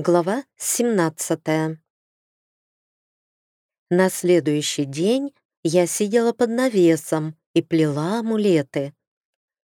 Глава 17 На следующий день я сидела под навесом и плела амулеты.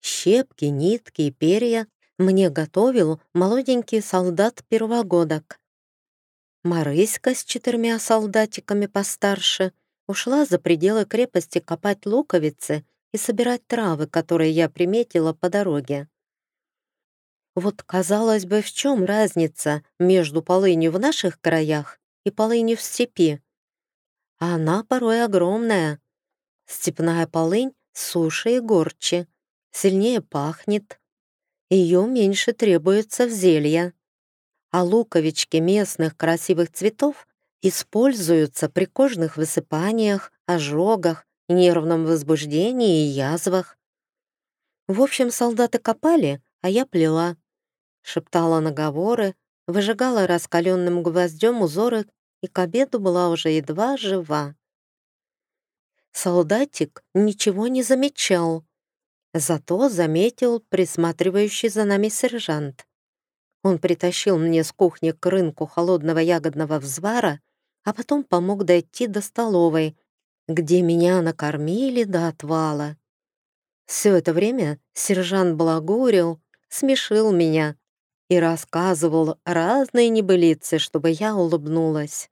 Щепки, нитки и перья мне готовил молоденький солдат-первогодок. Марыська с четырьмя солдатиками постарше ушла за пределы крепости копать луковицы и собирать травы, которые я приметила по дороге. Вот, казалось бы, в чем разница между полынью в наших краях и полынью в степи? А она порой огромная. Степная полынь суше и горче, сильнее пахнет. Ее меньше требуется в зелья. А луковички местных красивых цветов используются при кожных высыпаниях, ожогах, нервном возбуждении и язвах. В общем, солдаты копали, а я плела шептала наговоры, выжигала раскаленным гвоздем узоры и к обеду была уже едва жива. Солдатик ничего не замечал, зато заметил присматривающий за нами сержант. Он притащил мне с кухни к рынку холодного ягодного взвара, а потом помог дойти до столовой, где меня накормили до отвала. Все это время сержант благурил, смешил меня, и рассказывал разные небылицы, чтобы я улыбнулась.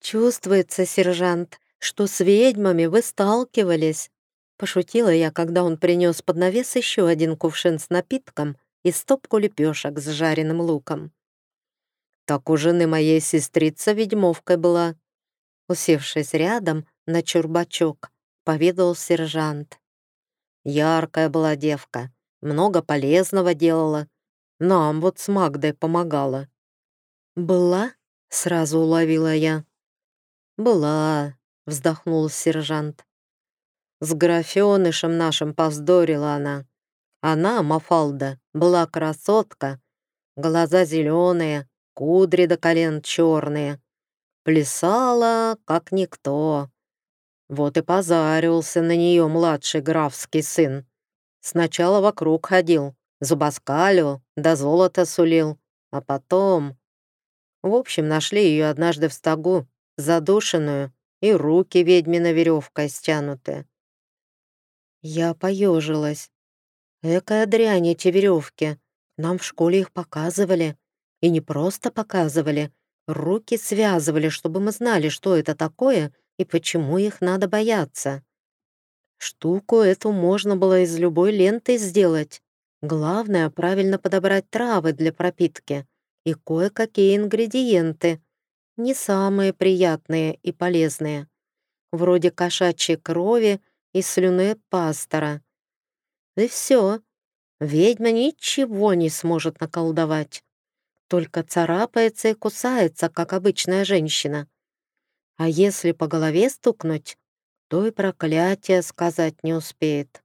«Чувствуется, сержант, что с ведьмами вы сталкивались», пошутила я, когда он принес под навес еще один кувшин с напитком и стопку лепешек с жареным луком. «Так у жены моей сестрица ведьмовкой была», усевшись рядом на чурбачок, поведал сержант. Яркая была девка, много полезного делала, нам вот с Магдой помогала». «Была?» — сразу уловила я. «Была», — вздохнул сержант. «С графенышем нашим повздорила она. Она, Мафалда, была красотка, глаза зеленые, кудри до колен черные. Плясала, как никто. Вот и позарился на нее младший графский сын. Сначала вокруг ходил, зубоскалил, да золото сулил. А потом... В общем, нашли ее однажды в стогу, задушенную, и руки ведьмина веревкой стянуты. Я поежилась. Экая дрянь эти веревки. Нам в школе их показывали. И не просто показывали. Руки связывали, чтобы мы знали, что это такое и почему их надо бояться. Штуку эту можно было из любой ленты сделать. Главное — правильно подобрать травы для пропитки и кое-какие ингредиенты, не самые приятные и полезные, вроде кошачьей крови и слюны пастора. И все. Ведьма ничего не сможет наколдовать. Только царапается и кусается, как обычная женщина. А если по голове стукнуть, то и проклятие сказать не успеет.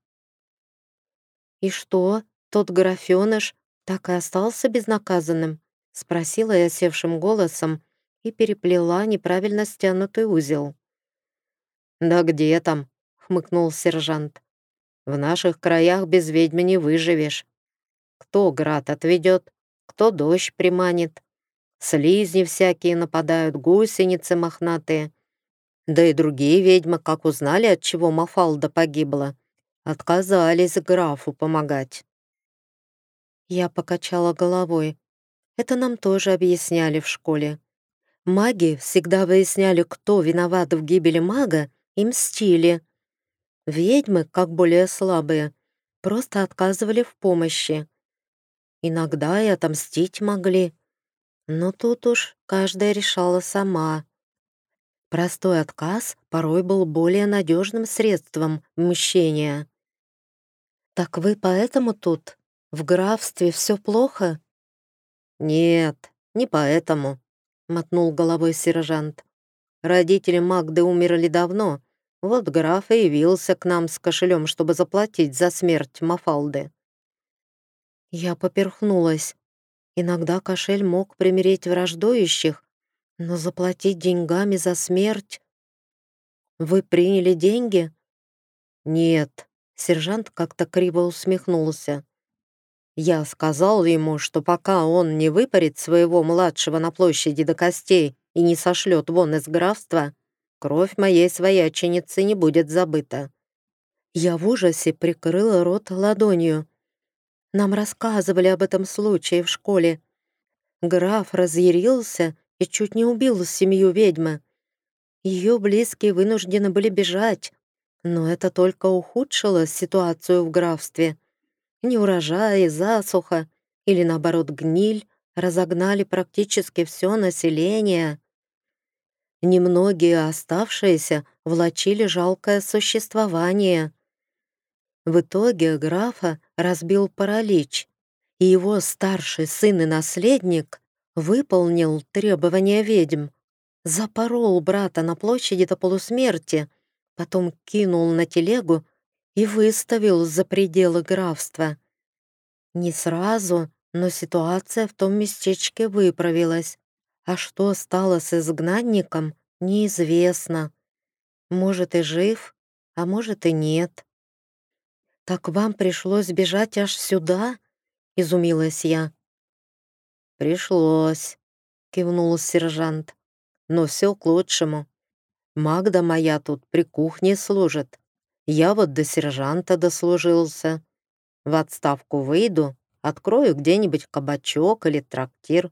«И что, тот графёныш так и остался безнаказанным?» — спросила я севшим голосом и переплела неправильно стянутый узел. «Да где там?» — хмыкнул сержант. «В наших краях без ведьмы не выживешь. Кто град отведет, кто дождь приманит. Слизни всякие нападают, гусеницы мохнатые. Да и другие ведьмы, как узнали, от чего Мафалда погибла, отказались графу помогать. Я покачала головой. Это нам тоже объясняли в школе. Маги всегда выясняли, кто виноват в гибели мага, и мстили. Ведьмы, как более слабые, просто отказывали в помощи. Иногда и отомстить могли. Но тут уж каждая решала сама. Простой отказ порой был более надежным средством мщения. «Так вы поэтому тут?» В графстве все плохо?» «Нет, не поэтому», — мотнул головой сержант. «Родители Магды умерли давно. Вот граф и явился к нам с кошелем, чтобы заплатить за смерть Мафалды». Я поперхнулась. Иногда кошель мог примирить враждующих, но заплатить деньгами за смерть... «Вы приняли деньги?» «Нет», — сержант как-то криво усмехнулся. Я сказал ему, что пока он не выпарит своего младшего на площади до костей и не сошлет вон из графства, кровь моей свояченицы не будет забыта. Я в ужасе прикрыла рот ладонью. Нам рассказывали об этом случае в школе. Граф разъярился и чуть не убил семью ведьмы. Ее близкие вынуждены были бежать, но это только ухудшило ситуацию в графстве. Неурожаи, засуха или, наоборот, гниль разогнали практически все население. Немногие оставшиеся влачили жалкое существование. В итоге графа разбил паралич, и его старший сын и наследник выполнил требования ведьм, запорол брата на площади до полусмерти, потом кинул на телегу и выставил за пределы графства. Не сразу, но ситуация в том местечке выправилась. А что стало с изгнанником, неизвестно. Может и жив, а может и нет. «Так вам пришлось бежать аж сюда?» — изумилась я. «Пришлось», — кивнул сержант. «Но все к лучшему. Магда моя тут при кухне служит. Я вот до сержанта дослужился. В отставку выйду, открою где-нибудь кабачок или трактир.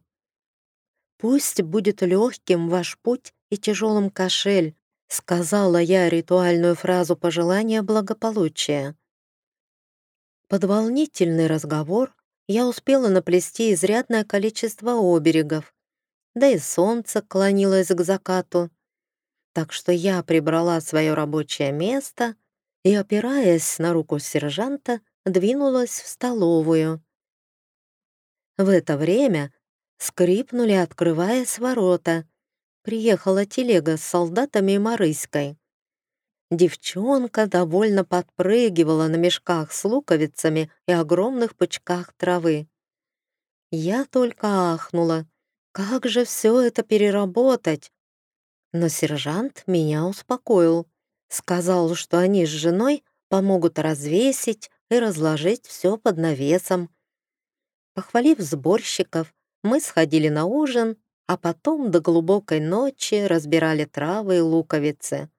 Пусть будет легким ваш путь и тяжелым кошель, сказала я ритуальную фразу пожелания благополучия. Под волнительный разговор я успела наплести изрядное количество оберегов, да и солнце клонилось к закату. Так что я прибрала свое рабочее место и, опираясь на руку сержанта, двинулась в столовую. В это время скрипнули, открываясь ворота. Приехала телега с солдатами и Марыськой. Девчонка довольно подпрыгивала на мешках с луковицами и огромных пучках травы. Я только ахнула. Как же все это переработать? Но сержант меня успокоил. Сказал, что они с женой помогут развесить и разложить все под навесом. Похвалив сборщиков, мы сходили на ужин, а потом до глубокой ночи разбирали травы и луковицы.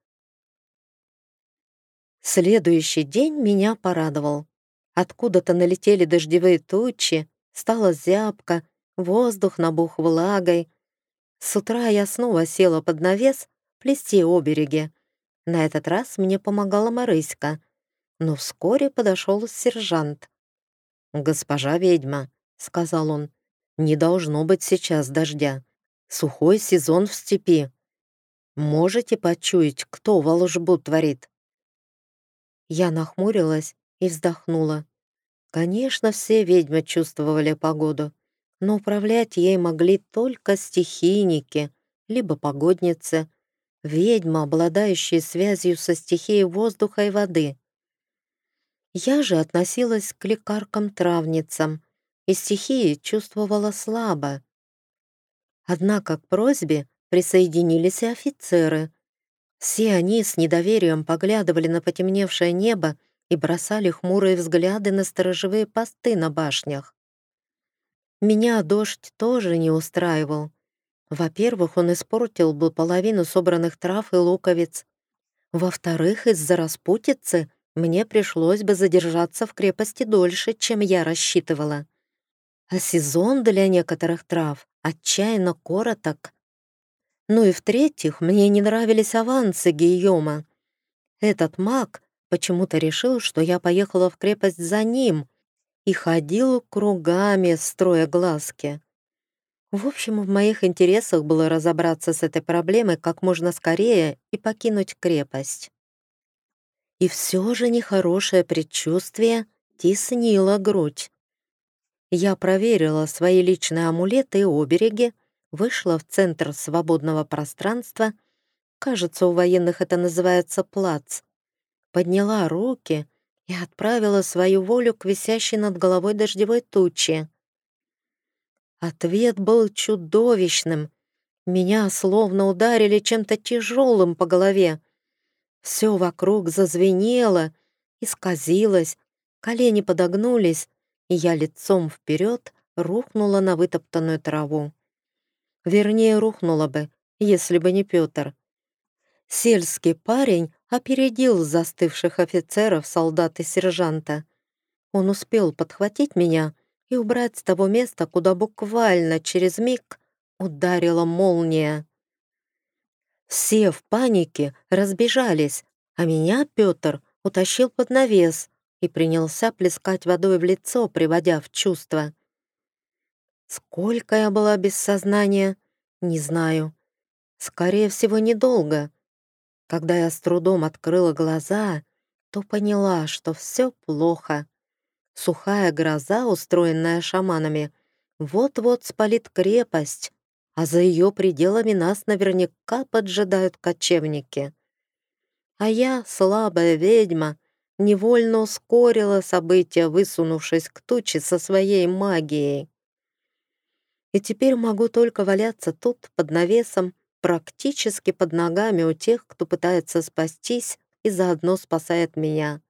Следующий день меня порадовал. Откуда-то налетели дождевые тучи, стала зябко, воздух набух влагой. С утра я снова села под навес плести обереги. На этот раз мне помогала Марыська, но вскоре подошел сержант. «Госпожа ведьма», — сказал он, — «не должно быть сейчас дождя. Сухой сезон в степи. Можете почуять, кто волжбу творит?» Я нахмурилась и вздохнула. Конечно, все ведьмы чувствовали погоду, но управлять ей могли только стихийники, либо погодницы, ведьма, обладающие связью со стихией воздуха и воды. Я же относилась к лекаркам-травницам и стихии чувствовала слабо. Однако к просьбе присоединились и офицеры, все они с недоверием поглядывали на потемневшее небо и бросали хмурые взгляды на сторожевые посты на башнях. Меня дождь тоже не устраивал. Во-первых, он испортил бы половину собранных трав и луковиц. Во-вторых, из-за распутицы мне пришлось бы задержаться в крепости дольше, чем я рассчитывала. А сезон для некоторых трав отчаянно короток. Ну и в-третьих, мне не нравились авансы Гийома. Этот маг почему-то решил, что я поехала в крепость за ним и ходил кругами, строя глазки. В общем, в моих интересах было разобраться с этой проблемой как можно скорее и покинуть крепость. И все же нехорошее предчувствие теснило грудь. Я проверила свои личные амулеты и обереги, вышла в центр свободного пространства, кажется, у военных это называется плац, подняла руки и отправила свою волю к висящей над головой дождевой туче. Ответ был чудовищным. Меня словно ударили чем-то тяжелым по голове. Все вокруг зазвенело, исказилось, колени подогнулись, и я лицом вперед рухнула на вытоптанную траву. Вернее, рухнула бы, если бы не Петр. Сельский парень опередил застывших офицеров, солдат и сержанта. Он успел подхватить меня и убрать с того места, куда буквально через миг ударила молния. Все в панике разбежались, а меня Петр утащил под навес и принялся плескать водой в лицо, приводя в чувство. Сколько я была без сознания, не знаю. Скорее всего, недолго. Когда я с трудом открыла глаза, то поняла, что все плохо. Сухая гроза, устроенная шаманами, вот-вот спалит крепость, а за ее пределами нас наверняка поджидают кочевники. А я, слабая ведьма, невольно ускорила события, высунувшись к туче со своей магией. И теперь могу только валяться тут, под навесом, практически под ногами у тех, кто пытается спастись и заодно спасает меня.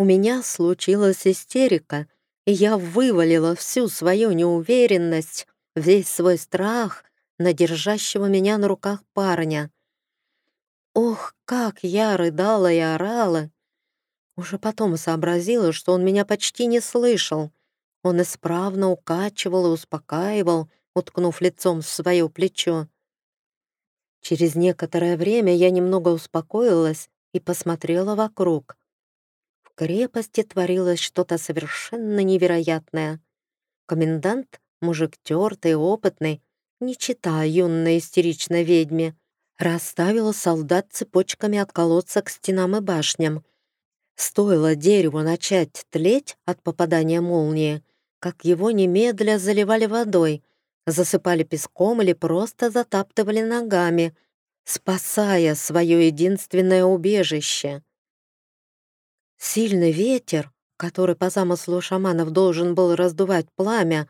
У меня случилась истерика, и я вывалила всю свою неуверенность, весь свой страх на держащего меня на руках парня. Ох, как я рыдала и орала! Уже потом сообразила, что он меня почти не слышал. Он исправно укачивал и успокаивал, уткнув лицом в свое плечо. Через некоторое время я немного успокоилась и посмотрела вокруг. Крепости творилось что-то совершенно невероятное. Комендант, мужик тертый, опытный, не читая юной истеричной ведьме, расставила солдат цепочками от колодца к стенам и башням. Стоило дереву начать тлеть от попадания молнии, как его немедля заливали водой, засыпали песком или просто затаптывали ногами, спасая свое единственное убежище. Сильный ветер, который по замыслу шаманов должен был раздувать пламя,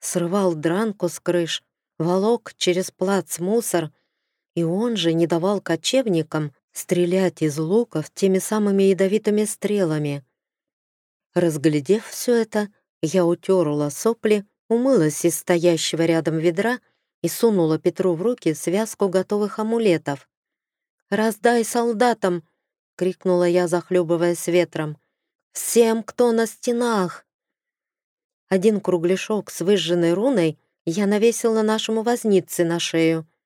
срывал дранку с крыш, волок через плац мусор — и он же не давал кочевникам стрелять из луков теми самыми ядовитыми стрелами. Разглядев все это, я утерла сопли, умылась из стоящего рядом ведра и сунула Петру в руки связку готовых амулетов. «Раздай солдатам!» — крикнула я, захлебываясь ветром. «Всем, кто на стенах!» Один кругляшок с выжженной руной я навесила нашему вознице на шею —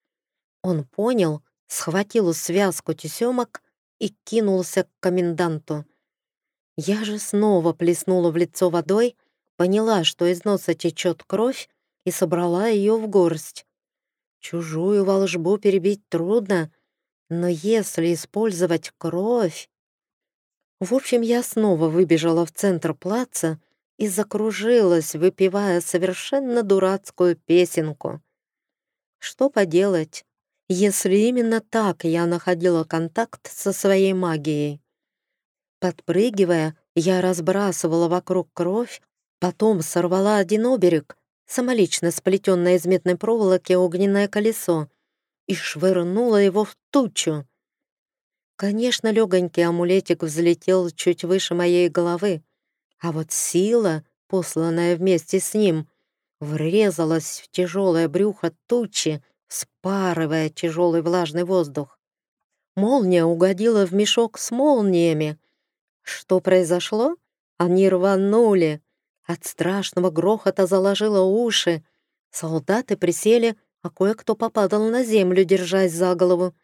он понял, схватил связку тесемок и кинулся к коменданту. Я же снова плеснула в лицо водой, поняла, что из носа течет кровь, и собрала ее в горсть. Чужую волжбу перебить трудно, но если использовать кровь... В общем, я снова выбежала в центр плаца и закружилась, выпивая совершенно дурацкую песенку. Что поделать? если именно так я находила контакт со своей магией. Подпрыгивая, я разбрасывала вокруг кровь, потом сорвала один оберег, самолично сплетенное из медной проволоки огненное колесо, и швырнула его в тучу. Конечно, легонький амулетик взлетел чуть выше моей головы, а вот сила, посланная вместе с ним, врезалась в тяжелое брюхо тучи, спарывая тяжелый влажный воздух. Молния угодила в мешок с молниями. Что произошло? Они рванули. От страшного грохота заложило уши. Солдаты присели, а кое-кто попадал на землю, держась за голову.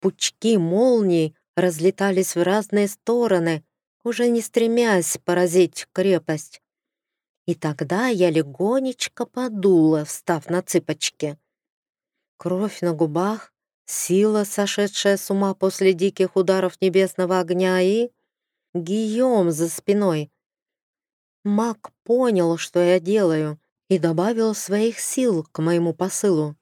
Пучки молний разлетались в разные стороны, уже не стремясь поразить крепость. И тогда я легонечко подула, встав на цыпочки. Кровь на губах, сила, сошедшая с ума после диких ударов небесного огня и... Гийом за спиной. Маг понял, что я делаю, и добавил своих сил к моему посылу.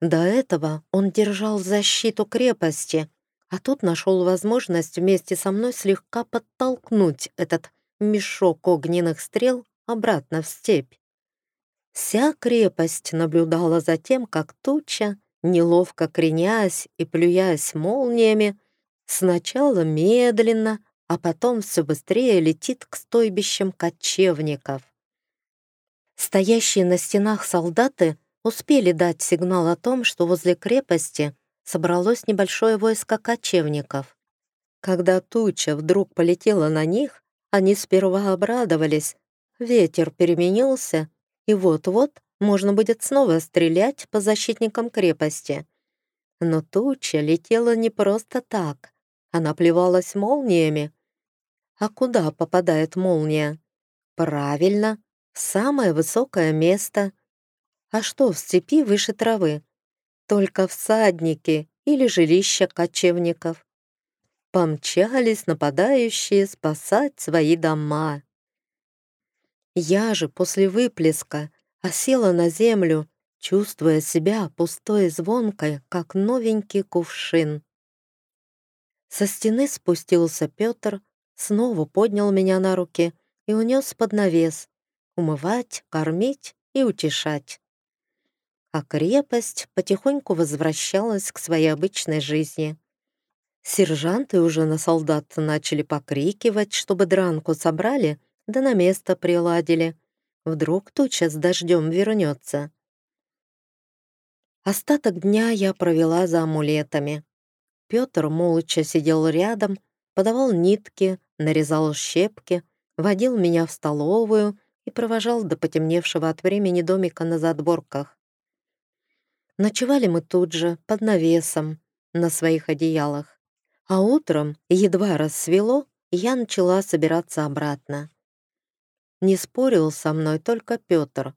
До этого он держал защиту крепости, а тут нашел возможность вместе со мной слегка подтолкнуть этот мешок огненных стрел обратно в степь. Вся крепость наблюдала за тем, как туча, неловко кренясь и плюясь молниями, сначала медленно, а потом все быстрее летит к стойбищам кочевников. Стоящие на стенах солдаты успели дать сигнал о том, что возле крепости собралось небольшое войско кочевников. Когда туча вдруг полетела на них, они сперва обрадовались. Ветер переменился, и вот-вот можно будет снова стрелять по защитникам крепости. Но туча летела не просто так. Она плевалась молниями. А куда попадает молния? Правильно, самое высокое место. А что в степи выше травы? Только всадники или жилища кочевников. Помчались нападающие спасать свои дома. Я же после выплеска осела на землю, чувствуя себя пустой и звонкой, как новенький кувшин. Со стены спустился Петр, снова поднял меня на руки и унес под навес, умывать, кормить и утешать. А крепость потихоньку возвращалась к своей обычной жизни. Сержанты уже на солдат начали покрикивать, чтобы дранку собрали, да на место приладили. Вдруг туча с дождем вернется. Остаток дня я провела за амулетами. Петр молча сидел рядом, подавал нитки, нарезал щепки, водил меня в столовую и провожал до потемневшего от времени домика на задворках. Ночевали мы тут же, под навесом, на своих одеялах. А утром, едва рассвело, я начала собираться обратно. Не спорил со мной только Петр.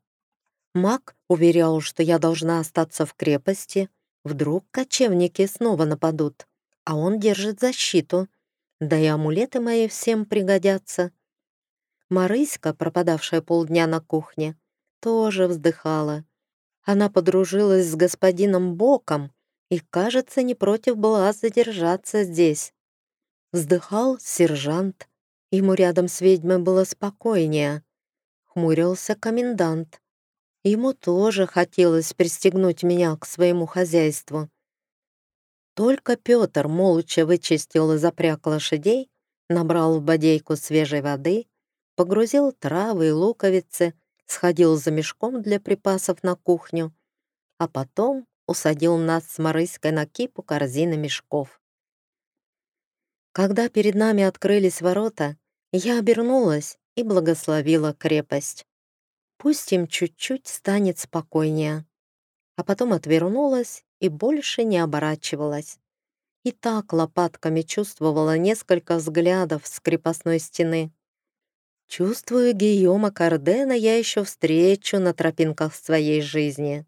Маг уверял, что я должна остаться в крепости. Вдруг кочевники снова нападут, а он держит защиту. Да и амулеты мои всем пригодятся. Марыська, пропадавшая полдня на кухне, тоже вздыхала. Она подружилась с господином Боком и, кажется, не против была задержаться здесь. Вздыхал сержант. Ему рядом с ведьмой было спокойнее. Хмурился комендант. Ему тоже хотелось пристегнуть меня к своему хозяйству. Только Петр молча вычистил и запряг лошадей, набрал в бодейку свежей воды, погрузил травы и луковицы, сходил за мешком для припасов на кухню, а потом усадил нас с Марыськой на кипу корзины мешков. Когда перед нами открылись ворота, я обернулась и благословила крепость. Пусть им чуть-чуть станет спокойнее. А потом отвернулась и больше не оборачивалась. И так лопатками чувствовала несколько взглядов с крепостной стены. Чувствую, Гийома Кардена я еще встречу на тропинках своей жизни.